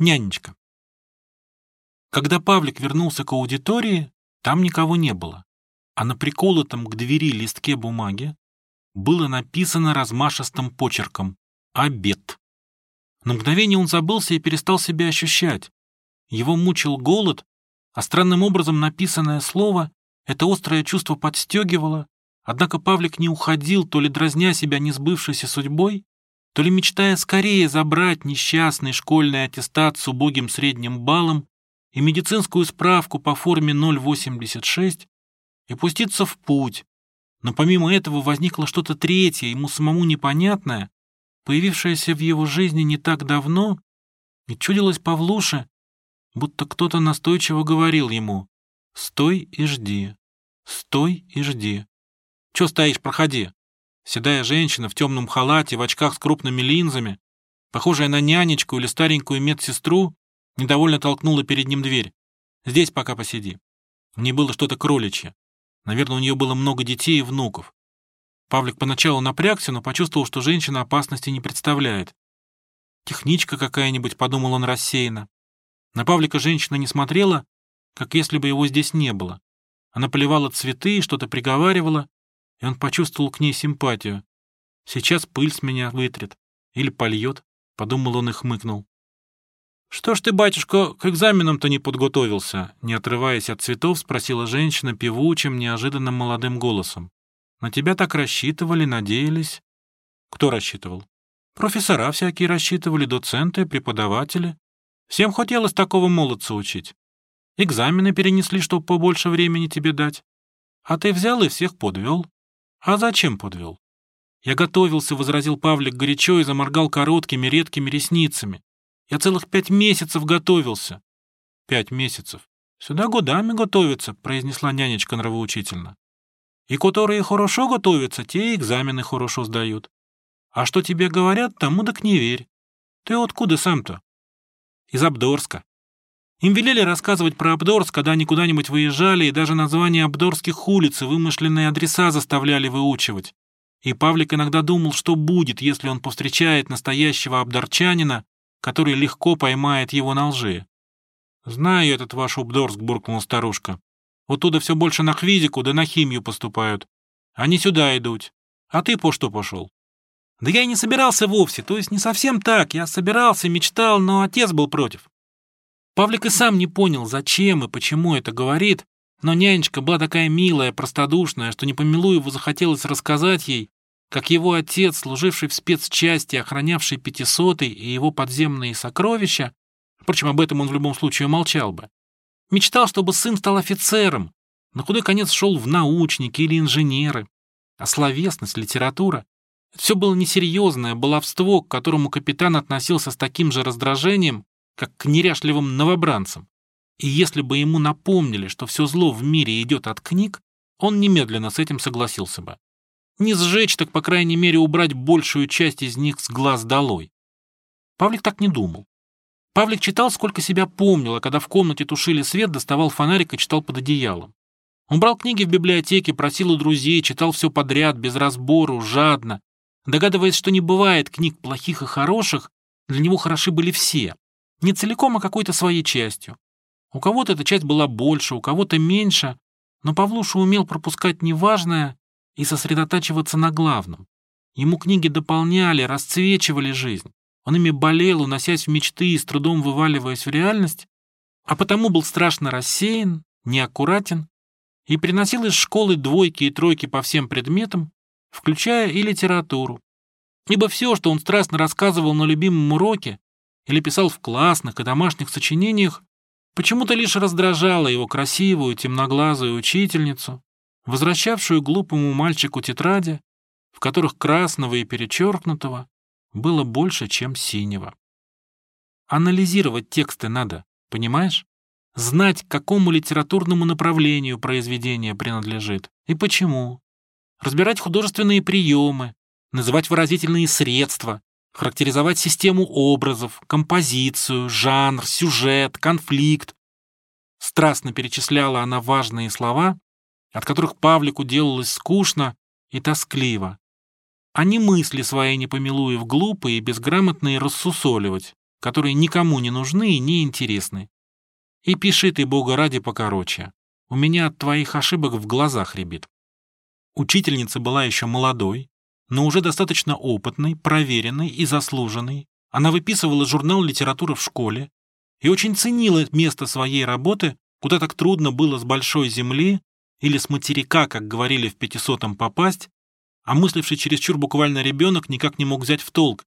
Нянечка. Когда Павлик вернулся к аудитории, там никого не было, а на приколотом к двери листке бумаги было написано размашистым почерком «Обед». На мгновение он забылся и перестал себя ощущать. Его мучил голод, а странным образом написанное слово это острое чувство подстегивало, однако Павлик не уходил, то ли дразня себя несбывшейся судьбой, то ли мечтая скорее забрать несчастный школьный аттестат с убогим средним баллом и медицинскую справку по форме 086 и пуститься в путь. Но помимо этого возникло что-то третье, ему самому непонятное, появившееся в его жизни не так давно, и чудилось Павлуше, будто кто-то настойчиво говорил ему «Стой и жди, стой и жди». «Чё стоишь, проходи?» Седая женщина в темном халате, в очках с крупными линзами, похожая на нянечку или старенькую медсестру, недовольно толкнула перед ним дверь. «Здесь пока посиди». В ней было что-то кроличье. Наверное, у нее было много детей и внуков. Павлик поначалу напрягся, но почувствовал, что женщина опасности не представляет. «Техничка какая-нибудь», — подумал он рассеянно. На Павлика женщина не смотрела, как если бы его здесь не было. Она поливала цветы и что-то приговаривала, и он почувствовал к ней симпатию. Сейчас пыль с меня вытрет. Или польет, подумал он и хмыкнул. «Что ж ты, батюшка, к экзаменам-то не подготовился?» Не отрываясь от цветов, спросила женщина певучим, неожиданным молодым голосом. «На тебя так рассчитывали, надеялись?» «Кто рассчитывал?» «Профессора всякие рассчитывали, доценты, преподаватели. Всем хотелось такого молодца учить. Экзамены перенесли, чтобы побольше времени тебе дать. А ты взял и всех подвел. «А зачем подвел?» «Я готовился», — возразил Павлик горячо и заморгал короткими, редкими ресницами. «Я целых пять месяцев готовился». «Пять месяцев? Сюда годами готовятся», — произнесла нянечка нравоучительно. «И которые хорошо готовятся, те экзамены хорошо сдают. А что тебе говорят, тому так не верь. Ты откуда сам-то?» «Из Абдорска. Им велели рассказывать про Абдорск, когда они куда-нибудь выезжали, и даже названия абдорских улиц и вымышленные адреса заставляли выучивать. И Павлик иногда думал, что будет, если он повстречает настоящего абдорчанина, который легко поймает его на лжи. «Знаю этот ваш Абдорск», — буркнула старушка. «Оттуда все больше на хвизику да на химию поступают. Они сюда идут. А ты по что пошел?» «Да я и не собирался вовсе, то есть не совсем так. Я собирался, мечтал, но отец был против. Павлик и сам не понял, зачем и почему это говорит, но нянечка была такая милая, простодушная, что Непомилуеву захотелось рассказать ей, как его отец, служивший в спецчасти, охранявший пятисотый и его подземные сокровища, впрочем, об этом он в любом случае молчал бы, мечтал, чтобы сын стал офицером, на худой конец шел в научники или инженеры, а словесность, литература — все было несерьезное баловство, к которому капитан относился с таким же раздражением, как к неряшливым новобранцам. И если бы ему напомнили, что все зло в мире идет от книг, он немедленно с этим согласился бы. Не сжечь, так, по крайней мере, убрать большую часть из них с глаз долой. Павлик так не думал. Павлик читал, сколько себя помнил, а когда в комнате тушили свет, доставал фонарик и читал под одеялом. Он брал книги в библиотеке, просил у друзей, читал все подряд, без разбору, жадно. Догадываясь, что не бывает книг плохих и хороших, для него хороши были все, не целиком, а какой-то своей частью. У кого-то эта часть была больше, у кого-то меньше, но Павлуша умел пропускать неважное и сосредотачиваться на главном. Ему книги дополняли, расцвечивали жизнь. Он ими болел, уносясь в мечты и с трудом вываливаясь в реальность, а потому был страшно рассеян, неаккуратен и приносил из школы двойки и тройки по всем предметам, включая и литературу. Ибо все, что он страстно рассказывал на любимом уроке, или писал в классных и домашних сочинениях, почему-то лишь раздражала его красивую темноглазую учительницу, возвращавшую глупому мальчику тетради, в которых красного и перечеркнутого было больше, чем синего. Анализировать тексты надо, понимаешь? Знать, к какому литературному направлению произведение принадлежит и почему. Разбирать художественные приемы, называть выразительные средства, характеризовать систему образов, композицию, жанр, сюжет, конфликт. Страстно перечисляла она важные слова, от которых Павлику делалось скучно и тоскливо. А не мысли свои не помилуев глупые и безграмотные рассусоливать, которые никому не нужны и не интересны. И пиши ты, Бога ради, покороче. У меня от твоих ошибок в глазах рябит. Учительница была еще молодой, но уже достаточно опытной, проверенной и заслуженной. Она выписывала журнал «Литература в школе» и очень ценила место своей работы, куда так трудно было с большой земли или с материка, как говорили в пятисотом, попасть, а мысливший чересчур буквально ребенок никак не мог взять в толк,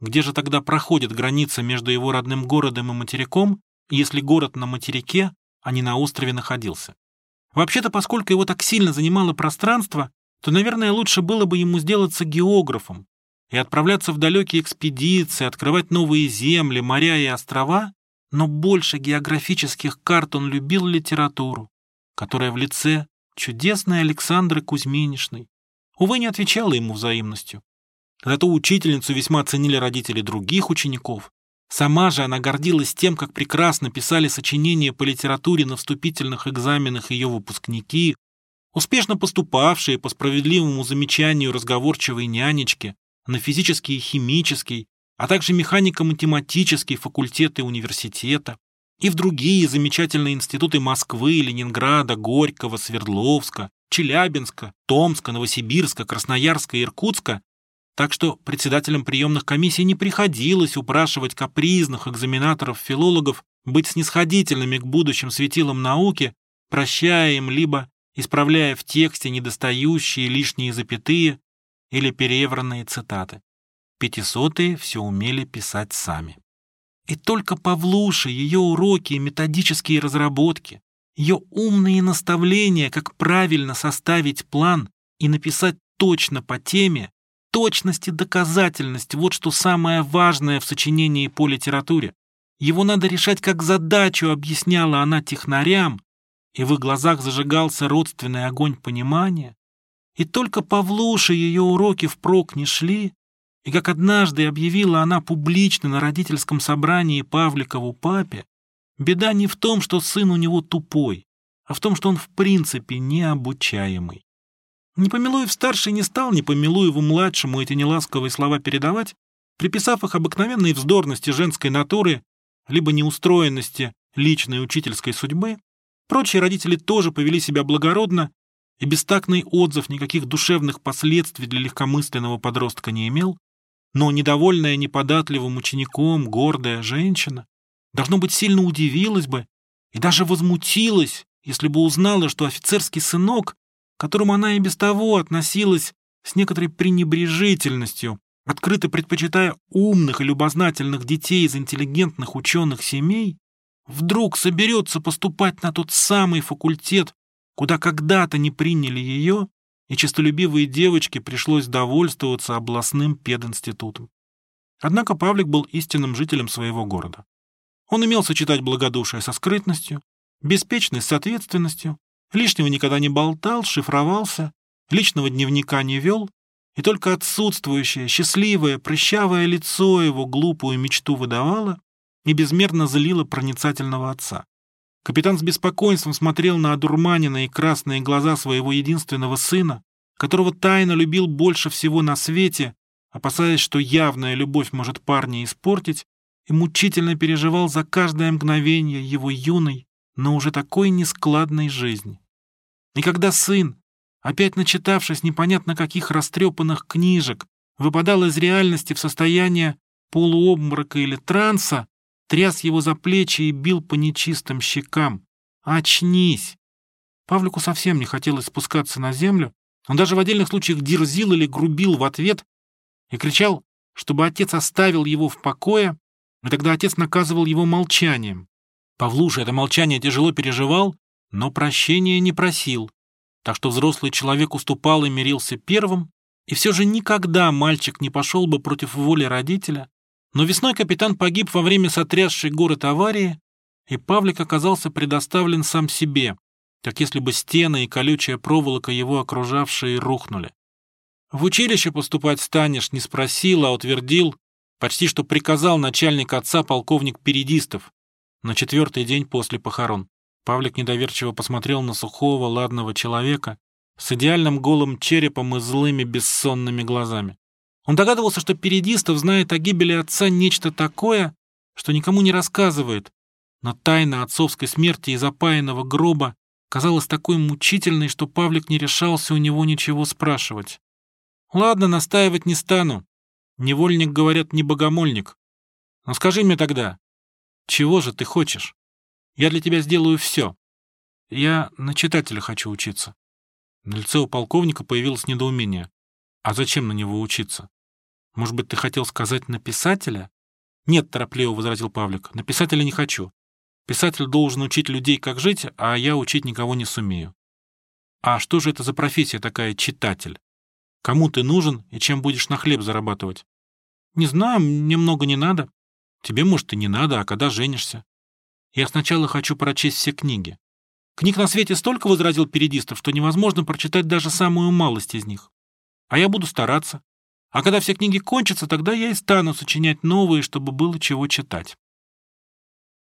где же тогда проходит граница между его родным городом и материком, если город на материке, а не на острове находился. Вообще-то, поскольку его так сильно занимало пространство, то, наверное, лучше было бы ему сделаться географом и отправляться в далекие экспедиции, открывать новые земли, моря и острова, но больше географических карт он любил литературу, которая в лице чудесной Александры Кузьминишной, увы, не отвечала ему взаимностью. Зато учительницу весьма ценили родители других учеников. Сама же она гордилась тем, как прекрасно писали сочинения по литературе на вступительных экзаменах ее выпускники, успешно поступавшие по справедливому замечанию разговорчивой нянечки на физический и химический, а также механико-математические факультеты университета и в другие замечательные институты Москвы, Ленинграда, Горького, Свердловска, Челябинска, Томска, Новосибирска, Красноярска и Иркутска, так что председателям приемных комиссий не приходилось упрашивать капризных экзаменаторов-филологов быть снисходительными к будущим светилам науки, прощая им либо исправляя в тексте недостающие лишние запятые или перевранные цитаты. Пятисотые все умели писать сами. И только Павлуша, ее уроки и методические разработки, ее умные наставления, как правильно составить план и написать точно по теме, точность и доказательность – вот что самое важное в сочинении по литературе. Его надо решать как задачу, объясняла она технарям, и в их глазах зажигался родственный огонь понимания. И только Павлуше ее уроки впрок не шли, и как однажды объявила она публично на родительском собрании Павликову папе, беда не в том, что сын у него тупой, а в том, что он в принципе необучаемый. Непомилуев-старший не стал Непомилуеву-младшему эти неласковые слова передавать, приписав их обыкновенной вздорности женской натуры, либо неустроенности личной учительской судьбы, прочие родители тоже повели себя благородно, и бестактный отзыв никаких душевных последствий для легкомысленного подростка не имел, но недовольная неподатливым учеником гордая женщина, должно быть, сильно удивилась бы и даже возмутилась, если бы узнала, что офицерский сынок, к которому она и без того относилась с некоторой пренебрежительностью, открыто предпочитая умных и любознательных детей из интеллигентных ученых семей, вдруг соберется поступать на тот самый факультет, куда когда-то не приняли ее, и честолюбивой девочке пришлось довольствоваться областным пединститутом. Однако Павлик был истинным жителем своего города. Он умел сочетать благодушие со скрытностью, беспечность с ответственностью, лишнего никогда не болтал, шифровался, личного дневника не вел, и только отсутствующее, счастливое, прыщавое лицо его глупую мечту выдавало и безмерно злило проницательного отца. Капитан с беспокойством смотрел на одурманенные красные глаза своего единственного сына, которого тайно любил больше всего на свете, опасаясь, что явная любовь может парня испортить, и мучительно переживал за каждое мгновение его юной, но уже такой нескладной жизни. И когда сын, опять начитавшись непонятно каких растрепанных книжек, выпадал из реальности в состояние полуобморока или транса, тряс его за плечи и бил по нечистым щекам. «Очнись!» Павлику совсем не хотелось спускаться на землю. Он даже в отдельных случаях дерзил или грубил в ответ и кричал, чтобы отец оставил его в покое, и тогда отец наказывал его молчанием. Павлуша это молчание тяжело переживал, но прощения не просил, так что взрослый человек уступал и мирился первым, и все же никогда мальчик не пошел бы против воли родителя, но весной капитан погиб во время сотрясшей город аварии, и Павлик оказался предоставлен сам себе, как если бы стены и колючая проволока его окружавшие рухнули. В училище поступать станешь, не спросил, а утвердил, почти что приказал начальник отца полковник Передистов на четвертый день после похорон. Павлик недоверчиво посмотрел на сухого, ладного человека с идеальным голым черепом и злыми бессонными глазами. Он догадывался, что Передистов знает о гибели отца нечто такое, что никому не рассказывает, но тайна отцовской смерти и запаянного гроба казалась такой мучительной, что Павлик не решался у него ничего спрашивать. «Ладно, настаивать не стану. Невольник, говорят, не богомольник. Но скажи мне тогда, чего же ты хочешь? Я для тебя сделаю все. Я на читателя хочу учиться». На лице у полковника появилось недоумение. «А зачем на него учиться? Может быть, ты хотел сказать на писателя?» «Нет», — торопливо возразил Павлик, — «на писателя не хочу. Писатель должен учить людей, как жить, а я учить никого не сумею. А что же это за профессия такая читатель? Кому ты нужен и чем будешь на хлеб зарабатывать? Не знаю, мне много не надо. Тебе, может, и не надо, а когда женишься? Я сначала хочу прочесть все книги. Книг на свете столько возразил передистов, что невозможно прочитать даже самую малость из них. А я буду стараться. А когда все книги кончатся, тогда я и стану сочинять новые, чтобы было чего читать.